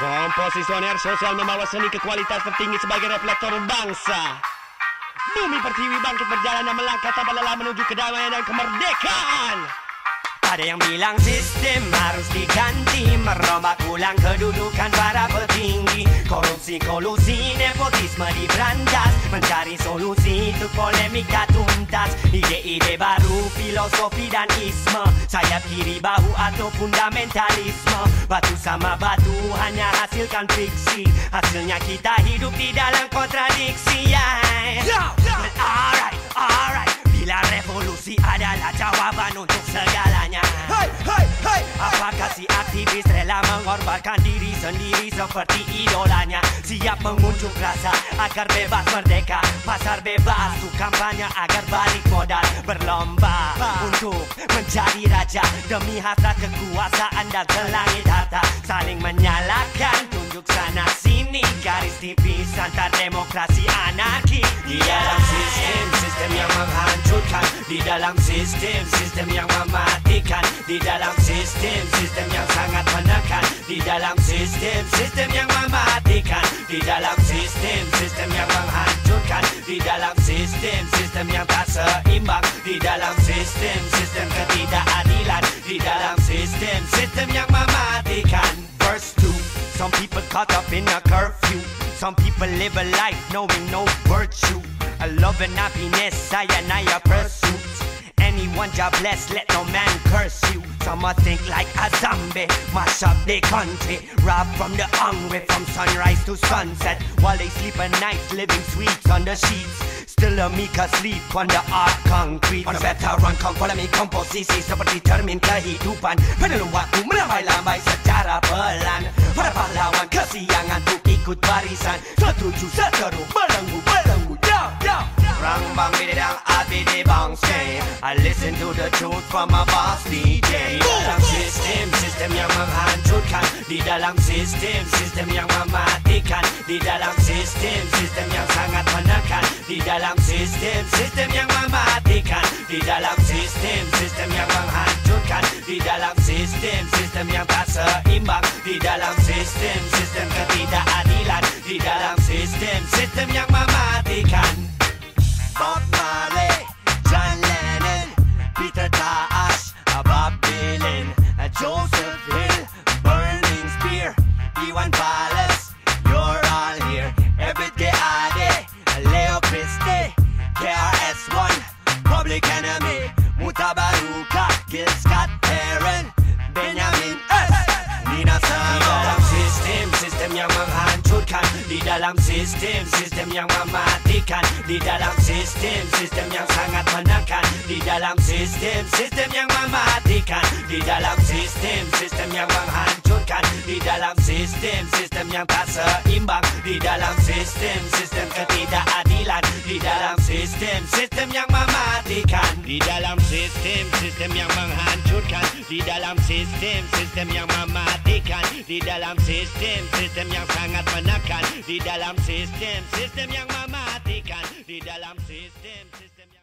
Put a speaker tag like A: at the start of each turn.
A: Komposisioner sosial membawa seni ke kualitas tertinggi sebagai reflektor bangsa. Bumi pertiwi bangkit berjalan dan melangkah tanpa lelah menuju kedamaian dan kemerdekaan. Ada yang bilang sistem harus diganti Merombak ulang kedudukan para petinggi Korupsi, kolusi, nepotisme diberantas Mencari solusi untuk polemik tak tuntas Ide-ide baru, filosofi dan isme. Sayap kiri bahu atau fundamentalisme. Batu sama batu hanya hasilkan fiksi. Hasilnya kita hidup di dalam aktivis rela mengorbankan diri sendiri seperti idolanya. Siap mengunjuk rasa agar bebas merdeka. Pasar bebas tu kampanye agar balik modal. Berlomba untuk menjadi raja Demi hasrat kekuasaan dan selangit harta. Saling menyalahkan tunjuk sana sini. Garis tipis antar demokrasi anarki. Di dalam sistem, sistem yang menghancurkan Di dalam sistem, sistem yang mematikan. Di dalam sistem, sistem yang sangat menekan. Di dalam sistem, sistem yang mematikan. Di dalam sistem, sistem yang menghancurkan. Di dalam sistem, sistem yang tak seimbang. Di dalam sistem, sistem ketidakadilan. Di dalam sistem, sistem yang mematikan. Verse 2 Some people caught up in a curfew. Some people live a life knowing no virtue love and happiness, I and I are pursuits Anyone jobless, let no man curse you. Some a think like a zombie, mash up the country, rob from the hungry from sunrise to sunset. While they sleep at night, living sweets on the sheets. Still a meek asleep on the hard concrete. On a veteran, come follow me, komposisi seperti cermin kehidupan. Penuh waktu melambai-lambai secara pelan. Para pahlawan kesiangan untuk ikut barisan. Setuju, seteru, belenggu, belenggu, yo, yo. Rang bang bidang abidi bang say I listen to the truth from my boss DJ dalam sistem, sistem yang menghancurkan. Di dalam sistem, sistem yang mematikan. Di dalam sistem, sistem yang sangat menekan. Di dalam sistem, sistem yang mematikan. Di dalam sistem, sistem yang menghancurkan. Di dalam sistem, sistem yang tak seimbang. Di dalam sistem, sistem ketidakadilan. Di dalam sistem, sistem yang mematikan Iwan Palace, you're all here. Every day, all day, Leo Christie, KRS-One, Public Enemy, Mutabaruka, Gil Scott Heron, Benjamin S. Nina dalam sistem, sistem yang menghancurkan. Di dalam sistem, sistem yang mematikan. Di dalam sistem, sistem yang sangat menekan Di dalam sistem, sistem yang mematikan Di dalam sistem, sistem yang menghancurkan Di dalam sistem, sistem yang tak seimbang Di dalam sistem, sistem ketidakadilan Di dalam sistem, sistem yang mematikan Di dalam sistem, sistem yang menghancurkan Di dalam sistem, sistem yang mematikan Di dalam sistem, sistem yang sangat menekan Di dalam sistem, sistem yang mematikan Di dalam sistem, sistem